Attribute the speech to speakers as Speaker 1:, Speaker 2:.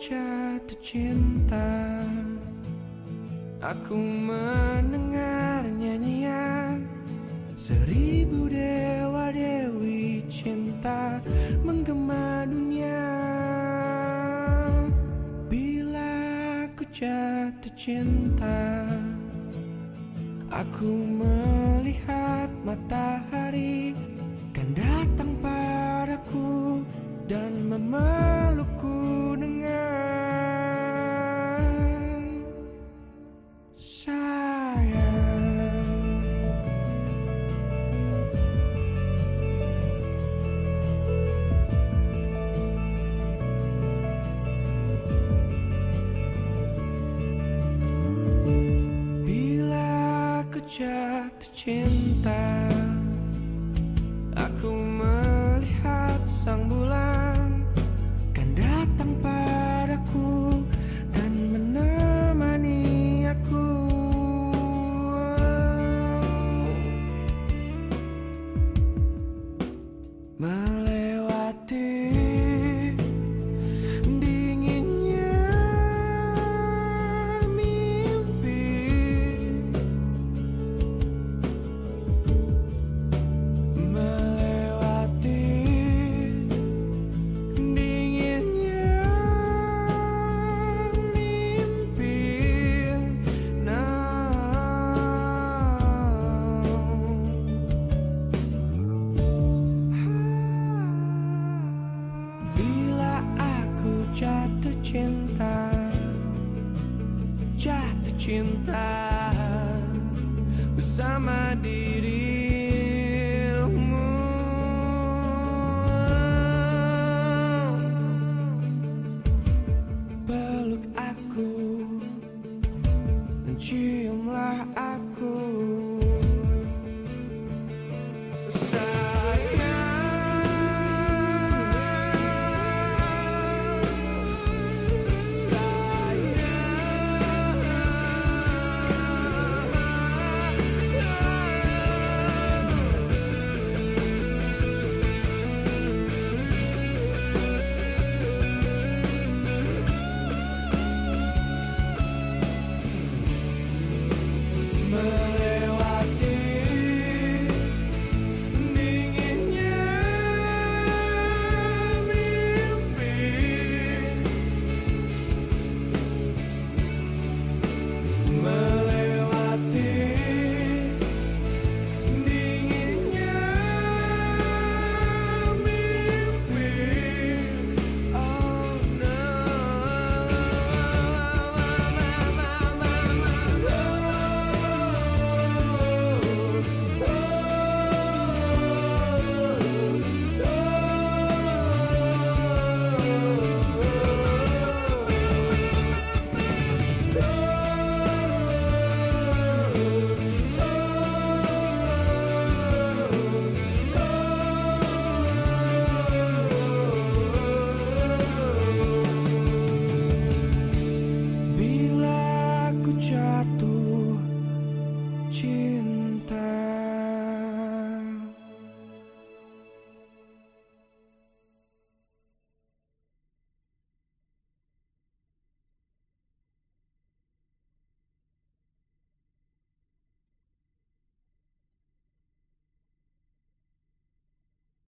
Speaker 1: Jatuh cinta. Aku mendengar nyanyian Seribu dewa dewi cinta Menggema dunia. Bila ku jatuh cinta Aku melihat cinta. Aku imediato.